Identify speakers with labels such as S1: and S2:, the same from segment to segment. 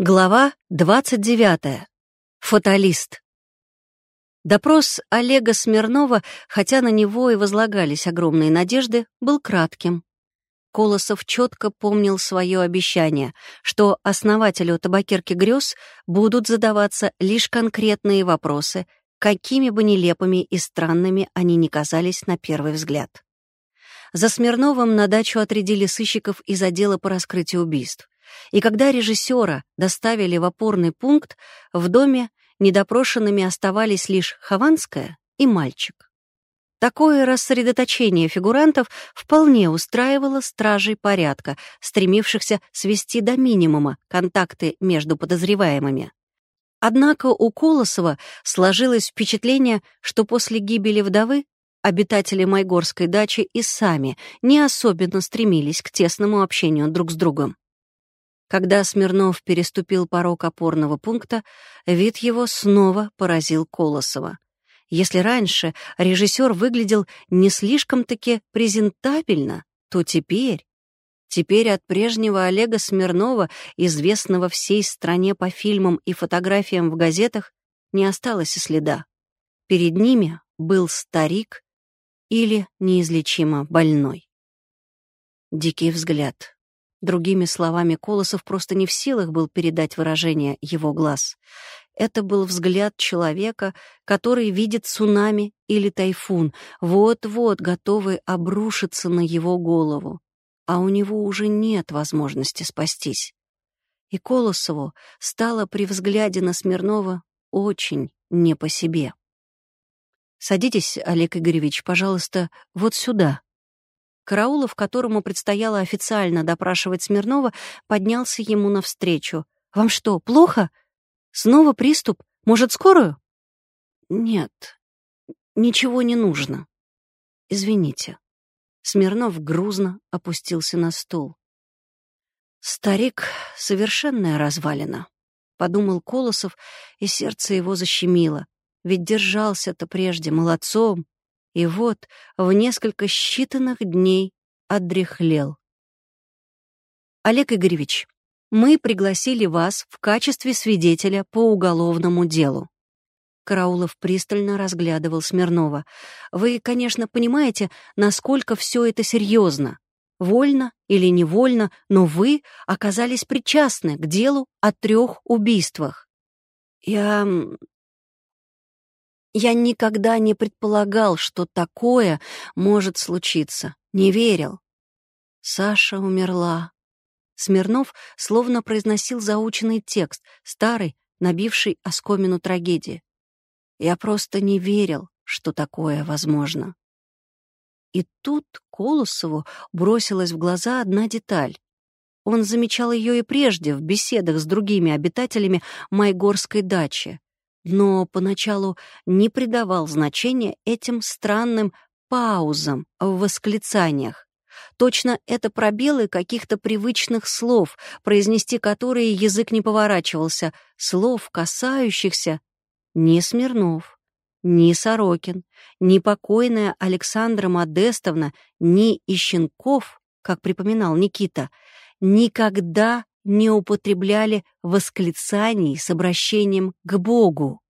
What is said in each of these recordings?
S1: Глава 29. Фаталист. Допрос Олега Смирнова, хотя на него и возлагались огромные надежды, был кратким. Колосов четко помнил свое обещание, что основателю табакерки грез будут задаваться лишь конкретные вопросы, какими бы нелепыми и странными они ни казались на первый взгляд. За Смирновым на дачу отрядили сыщиков из отдела по раскрытию убийств. И когда режиссера доставили в опорный пункт, в доме недопрошенными оставались лишь Хованская и мальчик. Такое рассредоточение фигурантов вполне устраивало стражей порядка, стремившихся свести до минимума контакты между подозреваемыми. Однако у Колосова сложилось впечатление, что после гибели вдовы обитатели Майгорской дачи и сами не особенно стремились к тесному общению друг с другом. Когда Смирнов переступил порог опорного пункта, вид его снова поразил Колосова. Если раньше режиссер выглядел не слишком-таки презентабельно, то теперь... Теперь от прежнего Олега Смирнова, известного всей стране по фильмам и фотографиям в газетах, не осталось и следа. Перед ними был старик или неизлечимо больной. Дикий взгляд, Другими словами, Колосов просто не в силах был передать выражение его глаз. Это был взгляд человека, который видит цунами или тайфун, вот-вот готовый обрушиться на его голову. А у него уже нет возможности спастись. И Колосову стало при взгляде на Смирнова очень не по себе. «Садитесь, Олег Игоревич, пожалуйста, вот сюда», Караулов, которому предстояло официально допрашивать Смирнова, поднялся ему навстречу. «Вам что, плохо? Снова приступ? Может, скорую?» «Нет, ничего не нужно. Извините». Смирнов грузно опустился на стул. «Старик — совершенная развалина», — подумал Колосов, и сердце его защемило. Ведь держался-то прежде молодцом, и вот в несколько считанных дней отдряхлел. Олег Игоревич, мы пригласили вас в качестве свидетеля по уголовному делу. Караулов пристально разглядывал Смирнова. Вы, конечно, понимаете, насколько все это серьезно. Вольно или невольно, но вы оказались причастны к делу о трех убийствах. Я я никогда не предполагал, что такое может случиться. Не верил. Саша умерла. Смирнов словно произносил заученный текст, старый, набивший оскомину трагедии. Я просто не верил, что такое возможно. И тут Колосову бросилась в глаза одна деталь. Он замечал ее и прежде в беседах с другими обитателями Майгорской дачи но поначалу не придавал значения этим странным паузам в восклицаниях. Точно это пробелы каких-то привычных слов, произнести которые язык не поворачивался, слов, касающихся ни Смирнов, ни Сорокин, ни покойная Александра Модестовна, ни Ищенков, как припоминал Никита, никогда не употребляли восклицаний с обращением к Богу.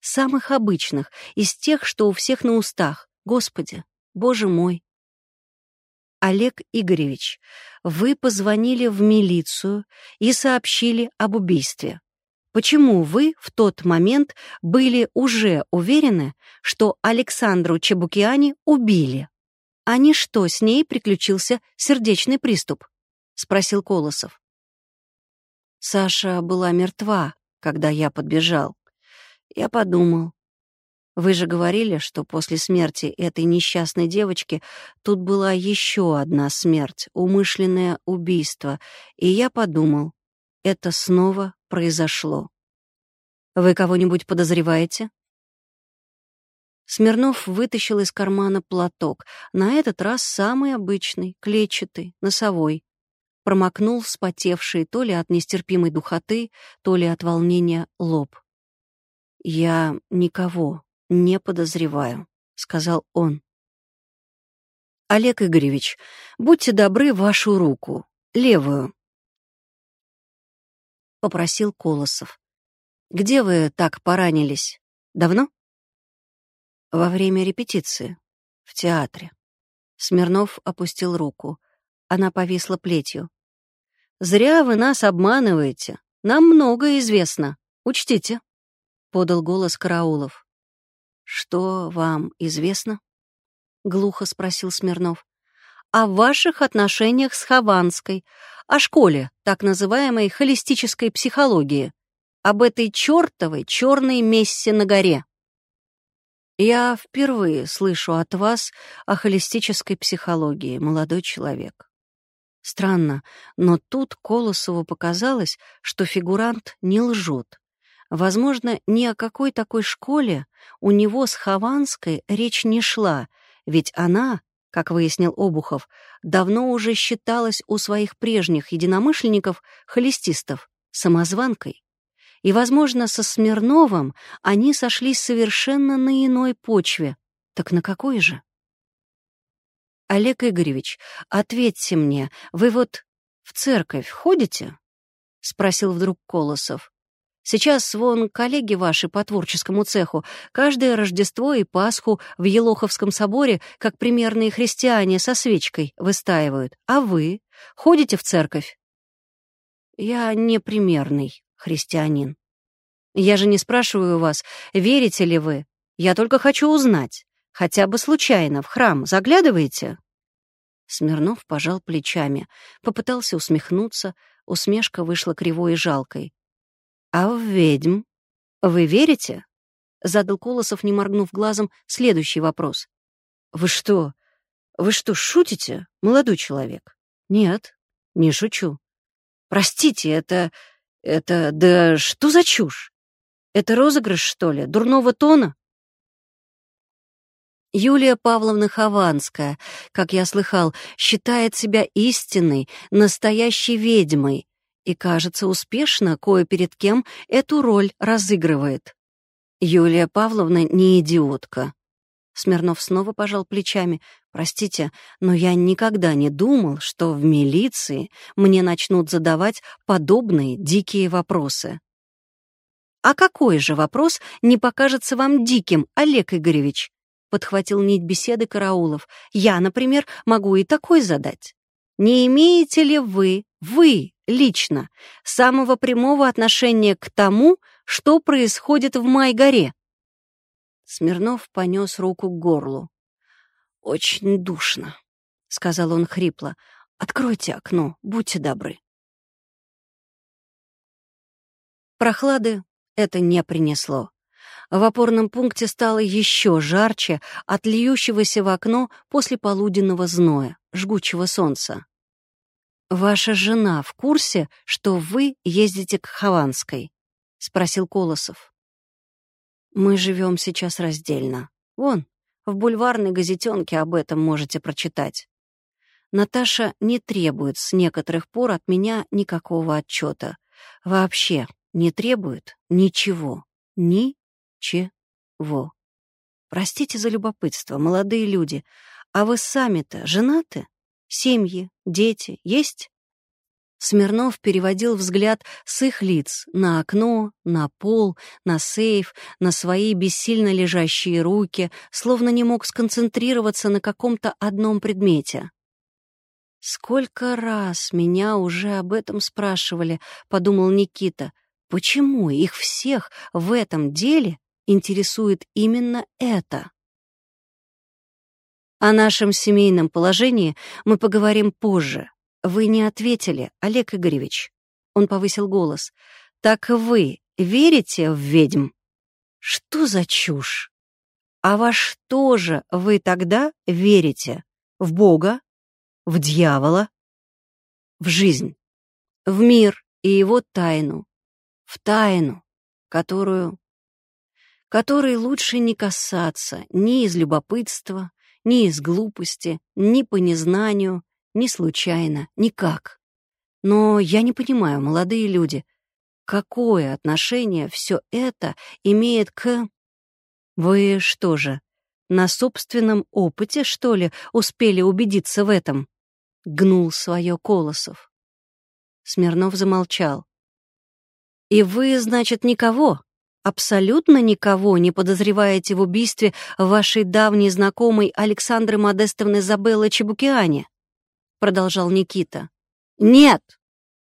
S1: Самых обычных, из тех, что у всех на устах. Господи, Боже мой. Олег Игоревич, вы позвонили в милицию и сообщили об убийстве. Почему вы в тот момент были уже уверены, что Александру Чебукиани убили? А не что, с ней приключился сердечный приступ? — спросил Колосов. Саша была мертва, когда я подбежал. Я подумал. Вы же говорили, что после смерти этой несчастной девочки тут была еще одна смерть, умышленное убийство, и я подумал, это снова произошло. Вы кого-нибудь подозреваете? Смирнов вытащил из кармана платок, на этот раз самый обычный, клетчатый, носовой промокнул вспотевший то ли от нестерпимой духоты, то ли от волнения лоб. «Я никого не подозреваю», — сказал он. «Олег Игоревич, будьте добры вашу руку, левую». попросил Колосов. «Где вы так поранились? Давно?» «Во время репетиции. В театре». Смирнов опустил руку. Она повисла плетью. «Зря вы нас обманываете. Нам многое известно. Учтите», — подал голос Караулов. «Что вам известно?» — глухо спросил Смирнов. «О ваших отношениях с Хованской, о школе так называемой холистической психологии, об этой чертовой черной мессе на горе». «Я впервые слышу от вас о холистической психологии, молодой человек». Странно, но тут Колосову показалось, что фигурант не лжет. Возможно, ни о какой такой школе у него с Хованской речь не шла, ведь она, как выяснил Обухов, давно уже считалась у своих прежних единомышленников, холестистов, самозванкой. И, возможно, со Смирновым они сошлись совершенно на иной почве. Так на какой же? «Олег Игоревич, ответьте мне, вы вот в церковь ходите?» — спросил вдруг Колосов. «Сейчас вон коллеги ваши по творческому цеху каждое Рождество и Пасху в Елоховском соборе, как примерные христиане со свечкой, выстаивают. А вы ходите в церковь?» «Я не примерный христианин. Я же не спрашиваю вас, верите ли вы. Я только хочу узнать. Хотя бы случайно в храм заглядываете?» Смирнов пожал плечами, попытался усмехнуться, усмешка вышла кривой и жалкой. «А в ведьм вы верите?» — задал Колосов, не моргнув глазом, следующий вопрос. «Вы что? Вы что, шутите, молодой человек?» «Нет, не шучу. Простите, это... это... да что за чушь? Это розыгрыш, что ли, дурного тона?» Юлия Павловна Хованская, как я слыхал, считает себя истинной, настоящей ведьмой и, кажется, успешно кое перед кем эту роль разыгрывает. Юлия Павловна не идиотка. Смирнов снова пожал плечами. «Простите, но я никогда не думал, что в милиции мне начнут задавать подобные дикие вопросы». «А какой же вопрос не покажется вам диким, Олег Игоревич?» Подхватил нить беседы Караулов. «Я, например, могу и такой задать. Не имеете ли вы, вы лично, самого прямого отношения к тому, что происходит в Майгоре?» Смирнов понес руку к горлу. «Очень душно», — сказал он хрипло. «Откройте окно, будьте добры». Прохлады это не принесло. В опорном пункте стало еще жарче от льющегося в окно после полуденного зноя, жгучего солнца. «Ваша жена в курсе, что вы ездите к Хованской?» — спросил Колосов. «Мы живем сейчас раздельно. Вон, в бульварной газетенке об этом можете прочитать. Наташа не требует с некоторых пор от меня никакого отчета. Вообще не требует ничего. Ни чего. Простите за любопытство, молодые люди, а вы сами-то женаты? Семьи, дети есть? Смирнов переводил взгляд с их лиц на окно, на пол, на сейф, на свои бессильно лежащие руки, словно не мог сконцентрироваться на каком-то одном предмете. «Сколько раз меня уже об этом спрашивали», — подумал Никита. «Почему их всех в этом деле интересует именно это. О нашем семейном положении мы поговорим позже. Вы не ответили, Олег Игоревич. Он повысил голос. Так вы верите в ведьм? Что за чушь? А во что же вы тогда верите? В Бога? В дьявола? В жизнь? В мир и его тайну? В тайну, которую которой лучше не касаться ни из любопытства, ни из глупости, ни по незнанию, ни случайно, никак. Но я не понимаю, молодые люди, какое отношение все это имеет к... Вы что же, на собственном опыте, что ли, успели убедиться в этом? Гнул свое Колосов. Смирнов замолчал. И вы, значит, никого, абсолютно никого не подозреваете в убийстве вашей давней знакомой Александры Модестовны Забеллы Чебукиане? Продолжал Никита. Нет,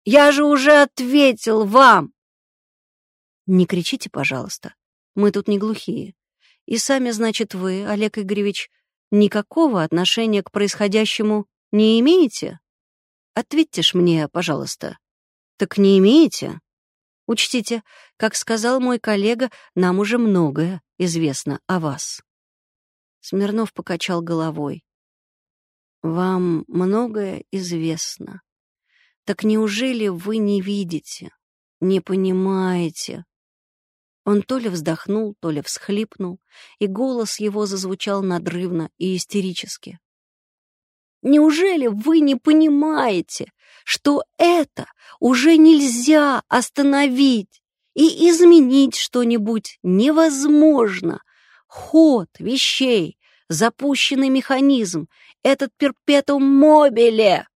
S1: я же уже ответил вам. Не кричите, пожалуйста. Мы тут не глухие. И сами, значит, вы, Олег Игоревич, никакого отношения к происходящему не имеете? Ответьте ж мне, пожалуйста. Так не имеете? Учтите, как сказал мой коллега, нам уже многое известно о вас. Смирнов покачал головой. Вам многое известно. Так неужели вы не видите, не понимаете? Он то ли вздохнул, то ли всхлипнул, и голос его зазвучал надрывно и истерически. Неужели вы не понимаете, что это уже нельзя остановить и изменить что-нибудь невозможно? Ход вещей, запущенный механизм, этот перпетум мобиле.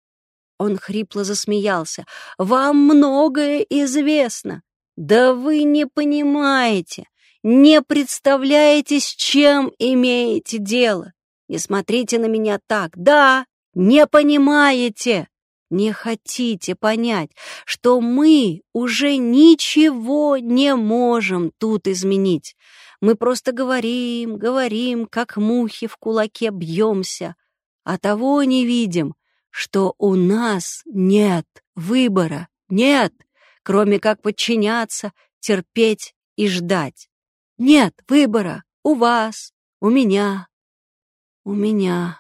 S1: Он хрипло засмеялся. «Вам многое известно. Да вы не понимаете, не представляете, с чем имеете дело. Не смотрите на меня так. Да, не понимаете, не хотите понять, что мы уже ничего не можем тут изменить. Мы просто говорим, говорим, как мухи в кулаке бьемся, а того не видим, что у нас нет выбора, нет, кроме как подчиняться, терпеть и ждать. Нет выбора у вас, у меня, у меня.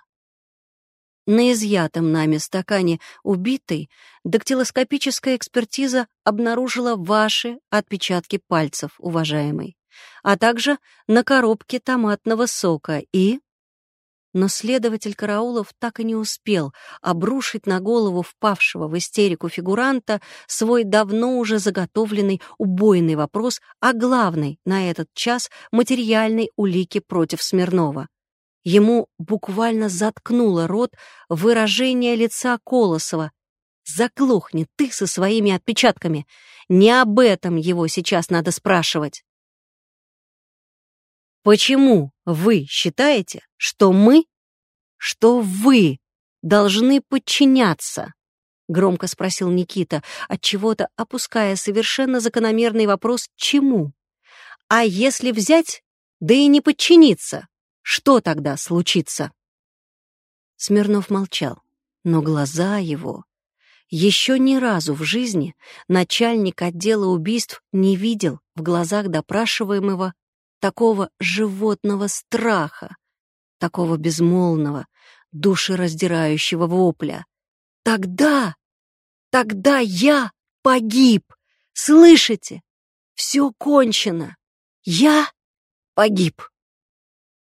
S1: На изъятом нами стакане убитой дактилоскопическая экспертиза обнаружила ваши отпечатки пальцев, уважаемый, а также на коробке томатного сока и... Но следователь Караулов так и не успел обрушить на голову впавшего в истерику фигуранта свой давно уже заготовленный убойный вопрос о главной на этот час материальной улике против Смирнова. Ему буквально заткнуло рот выражение лица Колосова. «Заглохни ты со своими отпечатками! Не об этом его сейчас надо спрашивать!» «Почему вы считаете, что мы, что вы должны подчиняться?» — громко спросил Никита, отчего-то опуская совершенно закономерный вопрос «чему?». «А если взять, да и не подчиниться, что тогда случится? Смирнов молчал, но глаза его... Еще ни разу в жизни начальник отдела убийств не видел в глазах допрашиваемого такого животного страха, такого безмолвного, душераздирающего вопля. Тогда, тогда я погиб, слышите? Все кончено. Я погиб.